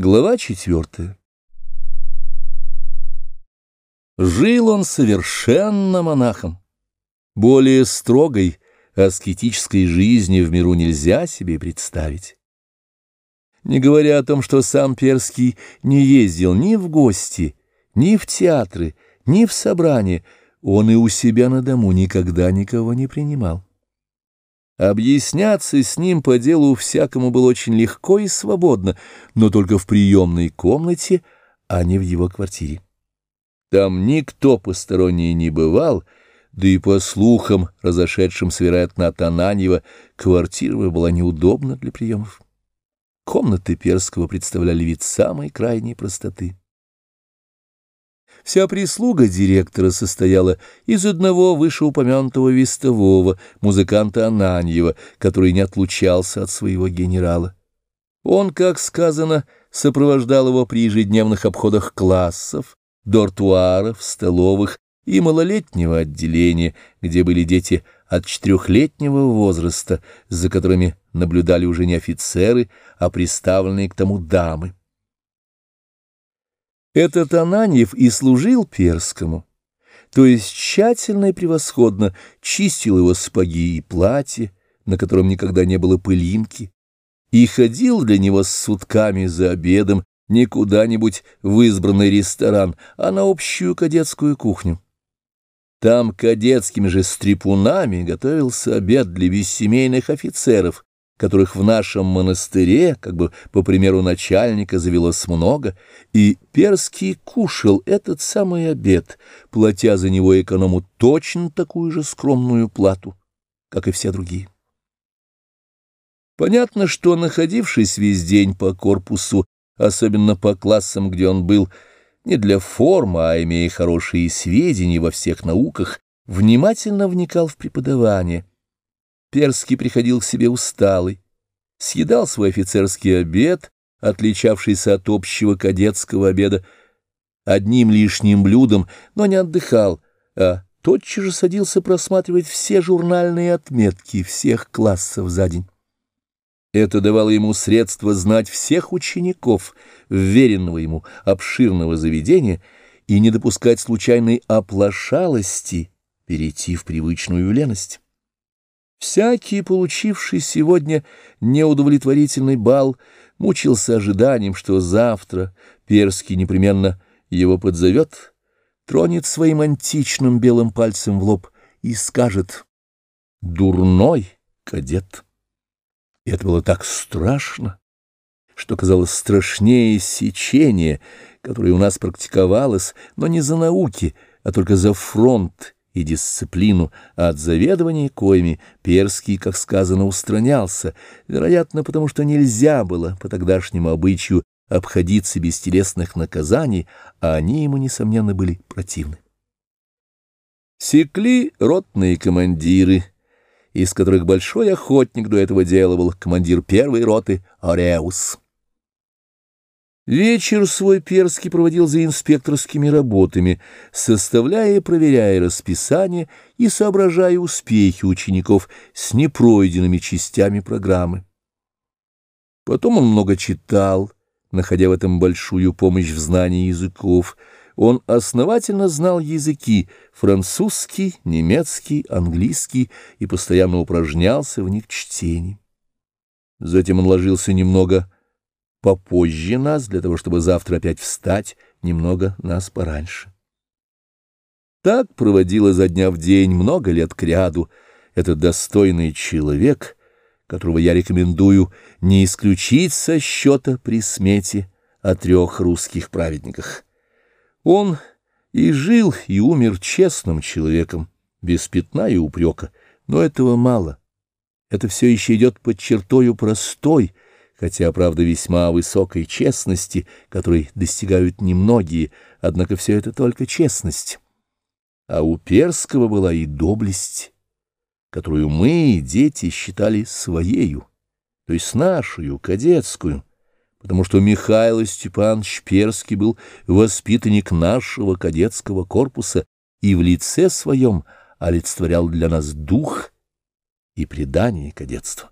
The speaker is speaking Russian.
Глава четвертая. Жил он совершенно монахом. Более строгой аскетической жизни в миру нельзя себе представить. Не говоря о том, что сам Перский не ездил ни в гости, ни в театры, ни в собрания, он и у себя на дому никогда никого не принимал. Объясняться с ним по делу всякому было очень легко и свободно, но только в приемной комнате, а не в его квартире. Там никто посторонний не бывал, да и по слухам, разошедшимся, вероятно, от Ананьева, квартира была неудобна для приемов. Комнаты Перского представляли вид самой крайней простоты. Вся прислуга директора состояла из одного вышеупомянутого вестового, музыканта Ананьева, который не отлучался от своего генерала. Он, как сказано, сопровождал его при ежедневных обходах классов, дортуаров, столовых и малолетнего отделения, где были дети от четырехлетнего возраста, за которыми наблюдали уже не офицеры, а приставленные к тому дамы. Этот Ананьев и служил Перскому, то есть тщательно и превосходно чистил его сапоги и платье, на котором никогда не было пылинки, и ходил для него с сутками за обедом не куда-нибудь в избранный ресторан, а на общую кадетскую кухню. Там кадетскими же стрипунами готовился обед для бессемейных офицеров, которых в нашем монастыре, как бы по примеру начальника, завелось много, и Перский кушал этот самый обед, платя за него эконому точно такую же скромную плату, как и все другие. Понятно, что, находившись весь день по корпусу, особенно по классам, где он был, не для формы, а имея хорошие сведения во всех науках, внимательно вникал в преподавание, Перский приходил к себе усталый, съедал свой офицерский обед, отличавшийся от общего кадетского обеда, одним лишним блюдом, но не отдыхал, а тотчас же садился просматривать все журнальные отметки всех классов за день. Это давало ему средства знать всех учеников, вверенного ему обширного заведения, и не допускать случайной оплошалости, перейти в привычную леность. Всякий, получивший сегодня неудовлетворительный бал, мучился ожиданием, что завтра Перский непременно его подзовет, тронет своим античным белым пальцем в лоб и скажет «Дурной кадет». И это было так страшно, что казалось страшнее сечения, которое у нас практиковалось, но не за науки, а только за фронт и дисциплину, а от заведования коими Перский, как сказано, устранялся, вероятно, потому что нельзя было по тогдашнему обычаю обходиться без телесных наказаний, а они ему, несомненно, были противны. Секли ротные командиры, из которых большой охотник до этого дела был командир первой роты Ореус. Вечер свой Перский проводил за инспекторскими работами, составляя и проверяя расписание и соображая успехи учеников с непройденными частями программы. Потом он много читал, находя в этом большую помощь в знании языков. Он основательно знал языки — французский, немецкий, английский — и постоянно упражнялся в них чтении. Затем он ложился немного попозже нас, для того, чтобы завтра опять встать немного нас пораньше. Так проводила за дня в день много лет кряду этот достойный человек, которого я рекомендую не исключить со счета при смете о трех русских праведниках. Он и жил, и умер честным человеком, без пятна и упрека, но этого мало. Это все еще идет под чертою простой, хотя, правда, весьма высокой честности, которой достигают немногие, однако все это только честность. А у Перского была и доблесть, которую мы, дети, считали своею, то есть нашую, кадетскую, потому что Михаил Степанович Перский был воспитанник нашего кадетского корпуса и в лице своем олицетворял для нас дух и предание кадетства.